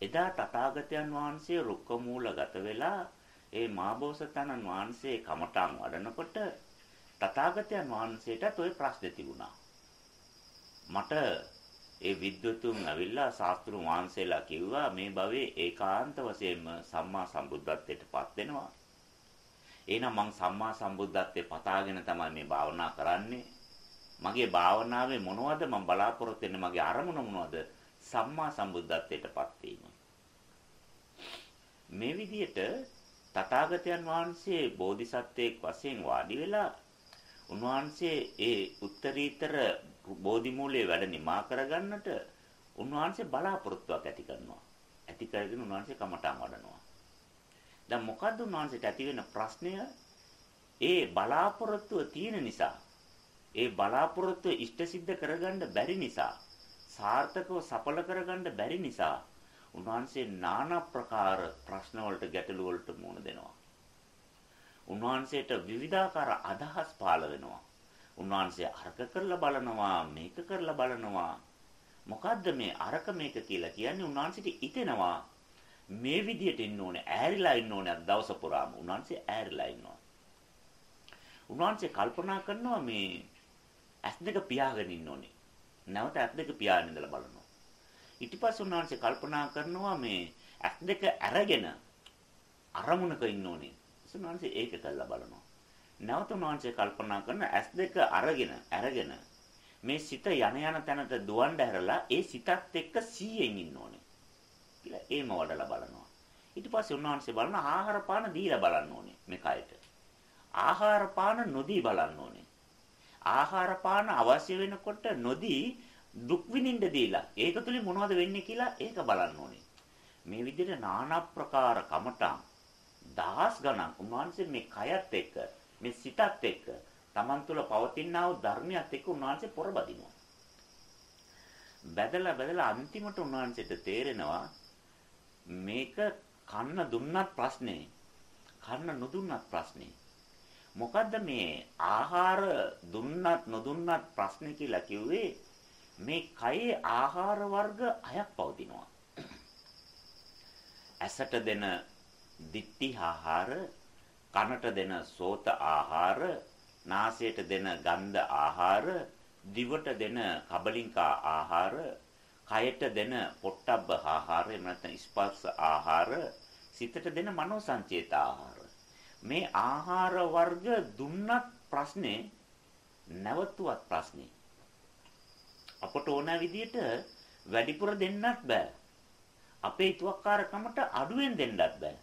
එදා තථාගතයන් වහන්සේ රුක්ක මූලගත වෙලා ඒ මාබෝසතනන් වහන්සේ කමඨාන් වඩනකොට තථාගතයන් වහන්සේටත් ওই ප්‍රශ්නේ තිබුණා. මට ඒ විද්වතුන් ඇවිල්ලා ශාස්ත්‍රුන් වහන්සේලා කිව්වා මේ භවයේ ඒකාන්ත වශයෙන්ම සම්මා සම්බුද්ධත්වයට පත් වෙනවා. එහෙනම් මං සම්මා සම්බුද්ධත්වයට පතාගෙන තමයි මේ භාවනා කරන්නේ. මගේ භාවනාවේ මොනවද මම බලාපොරොත්තු වෙන්නේ මගේ අරමුණ මොනවද? සම්මා සම්බුද්ධත්වයට පත් වීම. මේ විදිහට තථාගතයන් වහන්සේ බෝධිසත්වයෙක් වශයෙන් වාඩි වෙලා උන්වහන්සේ ඒ උත්තරීතර බෝධි මූලයේ වැඩ නිමා කරගන්නට උන්වහන්සේ බලාපොරොත්තුවක් ඇති කරනවා. ඇති කරගෙන උන්වහන්සේ කමටන් වඩනවා. දැන් මොකද්ද උන්වහන්සේට ඇති වෙන ප්‍රශ්නය? ඒ බලාපොරොත්තුව තියෙන නිසා ඒ බලාපොරොත්තුව ඉෂ්ට සිද්ධ කරගන්න බැරි නිසා සාර්ථකව සඵල කරගන්න බැරි නිසා උන්වහන්සේ নানা ප්‍රකාර ප්‍රශ්න වලට ගැටලු වලට මුහුණ දෙනවා. උන්වහන්සේට විවිධාකාර අදහස් පාළ වෙනවා. උන්වහන්සේ අර්ථ කරලා බලනවා මේක කරලා බලනවා. මොකද්ද මේ අරක මේක කියලා කියන්නේ උන්වහන්සේට හිතෙනවා මේ විදියට ඉන්න ඕනේ ඈරිලා ඉන්න ඕනේ අද දවස පුරාම උන්වහන්සේ ඈරිලා ඉන්නවා. උන්වහන්සේ කල්පනා කරනවා මේ ඇස් දෙක පියාගෙන ඉන්න ඕනේ. නැවත ඇස් දෙක පියාගෙන ඉඳලා බලනවා. ඊට පස්සේ උන්වහන්සේ කල්පනා කරනවා මේ ඇස් දෙක අරගෙන අරමුණක ඉන්න ඕනේ. උන්වහන්සේ ඒක කළා බලනවා. නැවත උන්වහන්සේ කල්පනා කරන ඇස් දෙක අරගෙන අරගෙන මේ සිත යන යන තැනට දුවන්න ඇරලා ඒ සිතත් එක්ක 100ෙන් ඉන්න ඕනේ කියලා ඒම වඩලා බලනවා ඊට පස්සේ උන්වහන්සේ බලන ආහාර පාන දීලා බලන්න ඕනේ මේ කයට ආහාර පාන නොදී බලන්න ඕනේ ආහාර පාන අවශ්‍ය වෙනකොට නොදී දුක් විඳින්න දීලා ඒක තුලින් මොනවද වෙන්නේ කියලා ඒක බලන්න ඕනේ මේ විදිහට নানা ප්‍රකාර කමටන් දහස් ගණන් උන්වහන්සේ මේ කයත් එක්ක මේ සිතත් එක්ක Taman තුල පවතිනා වූ ධර්මයක් එක්ක උන්වහන්සේ පොරබදිනවා. බැදලා බැදලා අන්තිමට උන්වහන්සේට තේරෙනවා මේක කන්න දුන්නත් ප්‍රශ්නේ කන්න නොදුන්නත් ප්‍රශ්නේ මොකද්ද මේ ආහාර දුන්නත් නොදුන්නත් ප්‍රශ්නේ කියලා කිව්වේ මේ කයේ ආහාර වර්ග හයක් පවතිනවා ඇසට දෙන දිට්ටි ආහාර කනට දෙන සෝත ආහාර, නාසයට දෙන ගන්ධ ආහාර, දිවට දෙන කබලින්කා ආහාර, කයට දෙන පොට්ටබ්බ ආහාර, එහෙම නැත්නම් ස්පර්ශ ආහාර, සිතට දෙන මනෝ සංචේත ආහාර. මේ ආහාර වර්ග දුන්නත් ප්‍රශ්නේ නැවතුවත් ප්‍රශ්නේ. අපට ඕන විදියට වැඩිපුර දෙන්නත් බෑ. අපේ හිතුවක්කාරකමට අඩුවෙන් දෙන්නත් බෑ.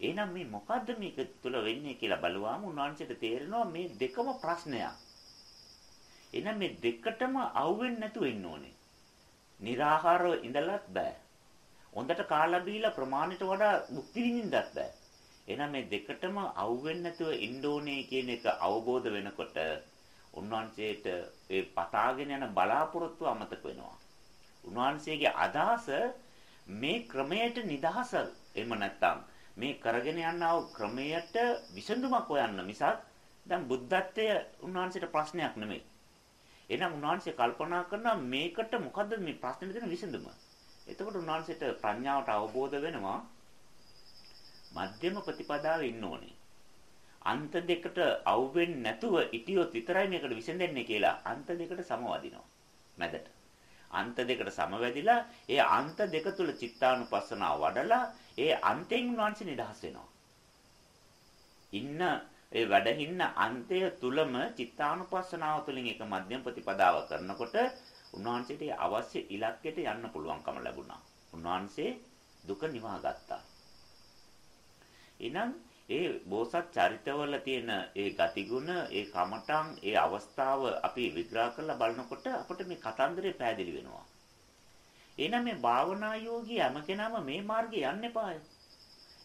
එහෙනම් මේ මොකද්ද මේක තුල වෙන්නේ කියලා බලුවාම උන්වහන්සේට තේරෙනවා මේ දෙකම ප්‍රශ්නයක්. එහෙනම් මේ දෙකටම අවුෙන්නේ නැතුව ඉන්න ඕනේ. निराහාරව ඉඳලත් බෑ. හොඳට කාලා බීලා ප්‍රමාණයට වඩා මුක්ති විඳින්නත් බෑ. එහෙනම් මේ දෙකටම අවුෙන්නේ නැතුව ඉන්න ඕනේ කියන එක අවබෝධ වෙනකොට උන්වහන්සේට ඒ පතාගෙන යන බලාපොරොත්තු අමතක වෙනවා. උන්වහන්සේගේ අදහස මේ ක්‍රමයට නිදහස එහෙම නැත්නම් මේ කරගෙන යනා වූ ක්‍රමයට විසඳුමක් හොයන්න මිසක් දැන් බුද්ධත්වයේ උන්වහන්සේට ප්‍රශ්නයක් නෙමෙයි. එහෙනම් උන්වහන්සේ කල්පනා කරනවා මේකට මොකද්ද මේ ප්‍රශ්නේ දෙන විසඳුම? එතකොට උන්වහන්සේට ප්‍රඥාවට අවබෝධ වෙනවා මධ්‍යම ප්‍රතිපදාවේ ඉන්න ඕනේ. අන්ත දෙකට අවුෙන්නේ නැතුව ඉතියොත් විතරයි මේකට විසඳෙන්නේ කියලා අන්ත දෙකට සමවදිනවා. මැදට. අන්ත දෙකට සමවැදිලා ඒ අන්ත දෙක තුල චිත්තානුපස්සනාව වඩලා ඒ අන්තයෙන් උන්වහන්සේ නිදහස් වෙනවා. ඉන්න ඒ වැඩහින්න අන්තය තුලම චිත්තානුපස්සනාව තුළින් එක මධ්‍යම ප්‍රතිපදාව කරනකොට උන්වහන්සේට අවශ්‍ය ඉලක්කයට යන්න පුළුවන්කම ලැබුණා. උන්වහන්සේ දුක නිවා ගත්තා. එහෙනම් ඒ බෝසත් චරිතවල තියෙන ඒ ගතිගුණ, ඒ කමඨං, ඒ අවස්ථාව අපි විග්‍රහ කරලා බලනකොට අපිට මේ කතන්දරේ පැහැදිලි වෙනවා. එහෙනම් මේ භාවනා යෝගී හැම කෙනාම මේ මාර්ගේ යන්න එපාය.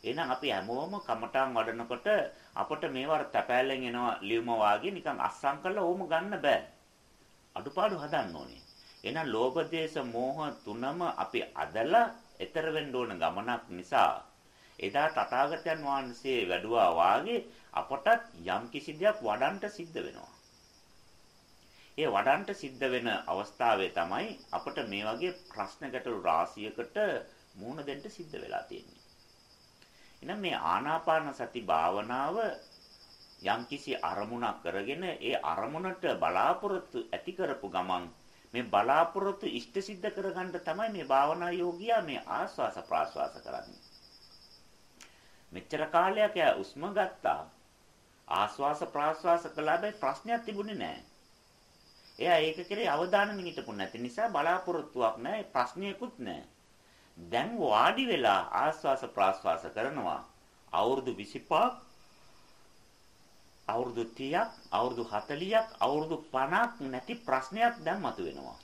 එහෙනම් අපි හැමෝම කමඨං වඩනකොට අපට මේවර තැපෑලෙන් එනවා ලියුම වාගේ නිකන් අස්සම් කරලා ඕම ගන්න බෑ. අඩුපාඩු හදන්න ඕනේ. එහෙනම් ලෝභ දේශ මෝහ තුනම අපි අදලා ඈතර වෙන්න ඕන ගමනක් නිසා එදා තථාගතයන් වහන්සේ වැඩුවා වාගේ අපටත් යම් කිසි දෙයක් වඩන්ට සිද්ධ වෙනවා. ඒ වඩන්ට සිද්ධ වෙන අවස්ථාවේ තමයි අපිට මේ වගේ ප්‍රශ්න ගැටළු රාශියකට මූණ දෙන්න සිද්ධ වෙලා තියෙන්නේ. එහෙනම් මේ ආනාපාන සති භාවනාව යම්කිසි අරමුණක් කරගෙන ඒ අරමුණට බලාපොරොත්තු ඇති කරපු ගමන් මේ බලාපොරොත්තු ඉෂ්ට සිද්ධ කරගන්න තමයි මේ භාවනා යෝගියා මේ ආස්වාස ප්‍රාස්වාස කරන්නේ. මෙච්චර කාලයක් යා උස්ම ගත්තා. ආස්වාස ප්‍රාස්වාස කළා බෑ ප්‍රශ්නයක් තිබුණේ නැහැ. එයා ඒක කෙරේ අවධානයෙන් හිටපු නැති නිසා බලාපොරොත්තුවක් නැහැ ප්‍රශ්නයකුත් නැහැ. දැන් වාඩි වෙලා ආස්වාස ප්‍රාස්වාස කරනවා. අවුරුදු 25ක් අවුරුදු 30ක් අවුරුදු 40ක් අවුරුදු 50ක් නැති ප්‍රශ්නයක් දැන් මතුවෙනවා.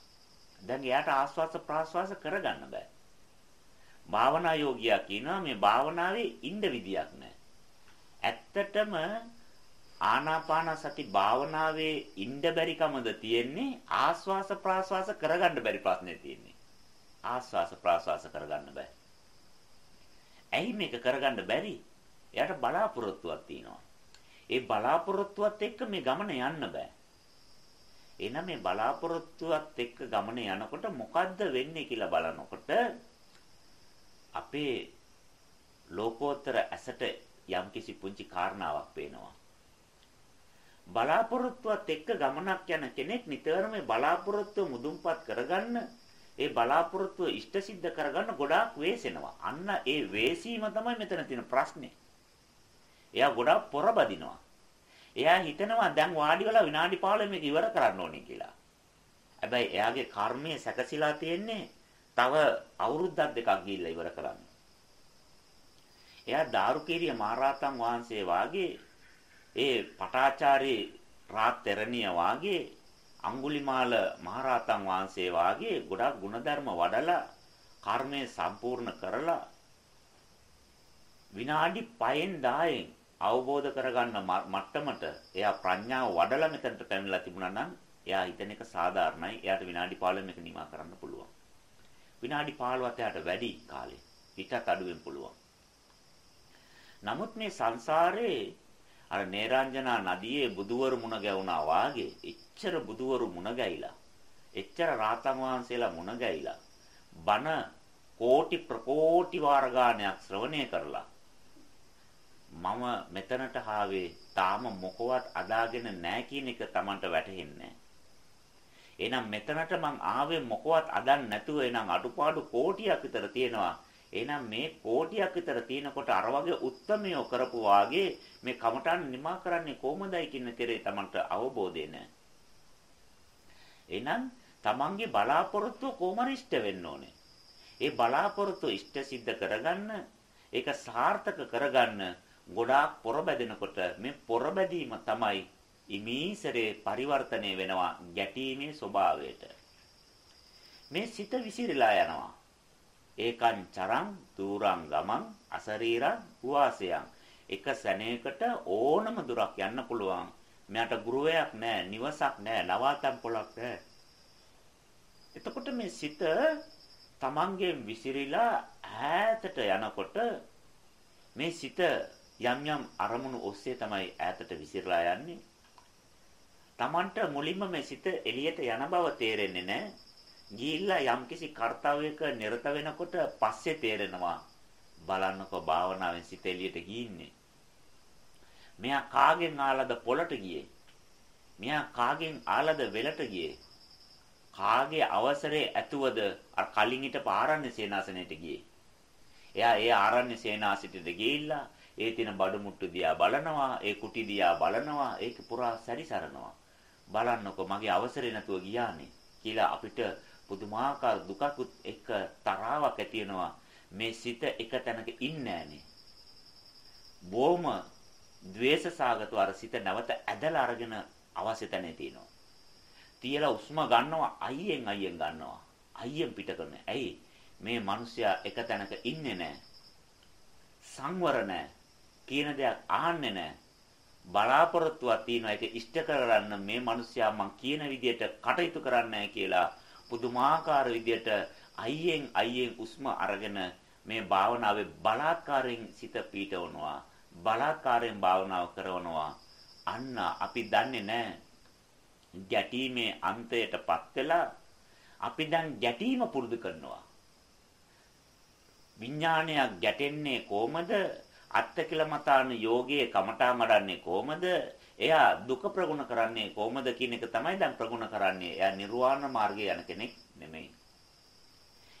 දැන් එයාට ආස්වාස ප්‍රාස්වාස කරගන්න බෑ. භාවනා යෝගියා කියනවා මේ භාවනාවේ ඉන්න විදියක් නැහැ. ඇත්තටම ආනාපාන සති භාවනාවේ ඉන්න බැරි කමද තියෙන්නේ ආස්වාස ප්‍රාස්වාස කරගන්න බැරි ප්‍රශ්නේ තියෙන්නේ. ආස්වාස ප්‍රාස්වාස කරගන්න බෑ. ඇයි මේක කරගන්න බැරි? එයාට බලාපොරොත්තුවක් තියෙනවා. ඒ බලාපොරොත්තුවත් එක්ක මේ ගමන යන්න බෑ. එහෙනම් මේ බලාපොරොත්තුවත් එක්ක ගමන යනකොට මොකද්ද වෙන්නේ කියලා බලනකොට අපේ ලෝකෝත්තර ඇසට යම්කිසි පුංචි කාරණාවක් පේනවා. බලාපොරොත්තුවත් එක්ක ගමනක් යන කෙනෙක් නිතරම මේ බලාපොරොත්තුව මුදුන්පත් කරගන්න ඒ බලාපොරොත්තුව ඉෂ්ට සිද්ධ කරගන්න ගොඩාක් වේසෙනවා. අන්න ඒ වේසීම තමයි මෙතන තියෙන ප්‍රශ්නේ. එයා ගොඩාක් පොරබදිනවා. එයා හිතනවා දැන් වාඩි වෙලා විනාඩි 15 මේක ඉවර කරන්න ඕනේ කියලා. හැබැයි එයාගේ කර්මයේ සැකසීලා තියෙන්නේ තව අවුරුද්දක් දෙකක් ගිහිල්ලා ඉවර කරන්න. එයා දාරුකීරිය මහරහතන් වහන්සේ වාගේ ඒ පටාචාරී රාත්තරණිය වාගේ අඟුලිමාල මහරහතන් වහන්සේ වාගේ ගොඩාක් ಗುಣධර්ම වඩලා කර්මය සම්පූර්ණ කරලා විනාඩි 5න් 10න් අවබෝධ කරගන්න මට්ටමට එයා ප්‍රඥාව වඩලා මෙතනට පැමිණලා තිබුණා නම් එයා හිතන එක සාධාරණයි. එයාට විනාඩි 15 මේක නිමා කරන්න පුළුවන්. විනාඩි 15ත් එයාට වැඩි කාලේ. හිතත් අඩුවෙන් පුළුවන්. නමුත් මේ සංසාරේ අර නේරාංජනා නදියේ බුදුවරු මුණ ගැවුනා වාගේ එච්චර බුදුවරු මුණ ගැයිලා එච්චර රාතන් වහන්සේලා මුණ ගැයිලා බණ කෝටි ප්‍රකෝටි වාර ගානයක් ශ්‍රවණය කරලා මම මෙතනට ආවේ තාම මොකවත් අදාගෙන නැහැ කියන එක Tamanට වැටහෙන්නේ එහෙනම් මෙතනට මං ආවේ මොකවත් අදන් නැතුව එනම් අඩුපාඩු කෝටියක් විතර තියෙනවා. එහෙනම් මේ කෝටියක් විතර තියෙනකොට අර වගේ උත්තරමියෝ කරපු වාගේ මේ කමටන් නිමා කරන්නේ කොහොමදයි කියන කෙරේ Tamanට අවබෝධය නැහැ. එහෙනම් Tamanගේ බලාපොරොත්තු කොහොමද ඉෂ්ට වෙන්න ඕනේ. ඒ බලාපොරොත්තු ඉෂ්ට සිද්ධ කරගන්න ඒක සාර්ථක කරගන්න ගොඩාක් පොර බැදෙනකොට මේ පොර බැදීම තමයි ඉමීසරේ පරිවර්තනය වෙනවා ගැටීමේ ස්වභාවයට. මේ සිත විසිරලා යනවා. ඒකං චරං දූරං ගමං අසරීරං වාසයං එක සැනයකට ඕනම දුරක් යන්න පුළුවන්. මෙයාට ගෘහයක් නැහැ, නිවසක් නැහැ, නවාතම් පොලක් නැහැ. එතකොට මේ සිත තමන්ගෙන් විසිරීලා ඈතට යනකොට මේ සිත යම් යම් අරමුණු ඔස්සේ තමයි ඈතට විසිරලා යන්නේ. Tamanට මුලින්ම මේ සිත එළියට යන බව තේරෙන්නේ නැහැ. ගිහිල්ලා යම්කිසි කාර්යයක නිරත වෙනකොට පස්සේ තේරෙනවා. බලන්නකෝ භාවනාවෙන් සිත එළියට ගිහින්නේ. මෙයා කාගෙන් ආලද පොළට ගියේ? මෙයා කාගෙන් ආලද වෙලට ගියේ? කාගේ අවසරේ ඇතුවද අර කලින් හිටපු ආරණ්‍ය සේනාසනයට ගියේ? එයා ඒ ආරණ්‍ය සේනාසිතට ගිහිල්ලා ඒ තියෙන බඩු මුට්ටු දිහා බලනවා, ඒ කුටි දිහා බලනවා, ඒක පුරා සැරිසරනවා. බලන්නකො මගේ අවසරේ නැතුව ගියානේ කියලා අපිට පුදුමාකාර දුකකුත් එක්ක තරාවක් ඇති මේ සිත එක තැනක ඉන්නේ බොහොම ද්වේෂසාගත අර සිත නැවත ඇදලා අරගෙන අවශ්‍ය තැනේ තියෙනවා. තියලා උස්ම ගන්නවා අයියෙන් අයියෙන් ගන්නවා. අයියෙන් පිට කරන. ඇයි මේ මිනිස්සයා එක තැනක ඉන්නේ නැහැ. සංවර නැහැ. කියන දෙයක් අහන්නේ නැහැ. බලාපොරොත්තුවක් තියෙනවා ඒක ඉෂ්ට කරගන්න මේ මිනිස්සයා මං කියන විදිහට කටයුතු කරන්නේ කියලා පුදුමාකාර විදිහට අයියෙන් අයියෙන් උස්ම අරගෙන මේ භාවනාවේ බලාත්කාරයෙන් සිත පීඩවනවා බලාත්කාරයෙන් භාවනාව කරනවා. අන්න අපි දන්නේ නැහැ. ගැටීමේ අන්තයටපත් වෙලා අපි දැන් ගැටීම පුරුදු කරනවා. විඥානයක් ගැටෙන්නේ කොහමද? අත්තකිලමතාන යෝගයේ කමඨා මඩන්නේ කොහමද? එයා දුක ප්‍රගුණ කරන්නේ කොහමද කියන එක තමයි දැන් ප්‍රගුණ කරන්නේ. එයා නිර්වාණ මාර්ගයේ යන කෙනෙක් නෙමෙයි.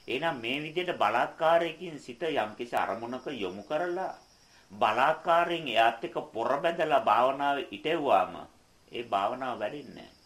එහෙනම් මේ විදිහට බලාත්කාරයකින් සිත යම්කිසි අරමුණක යොමු කරලා බලාත්කාරයෙන් එයාත් එක්ක පොර බැඳලා භාවනාවේ ඉටෙව්වාම ඒ භාවනාව වැඩෙන්නේ නැහැ.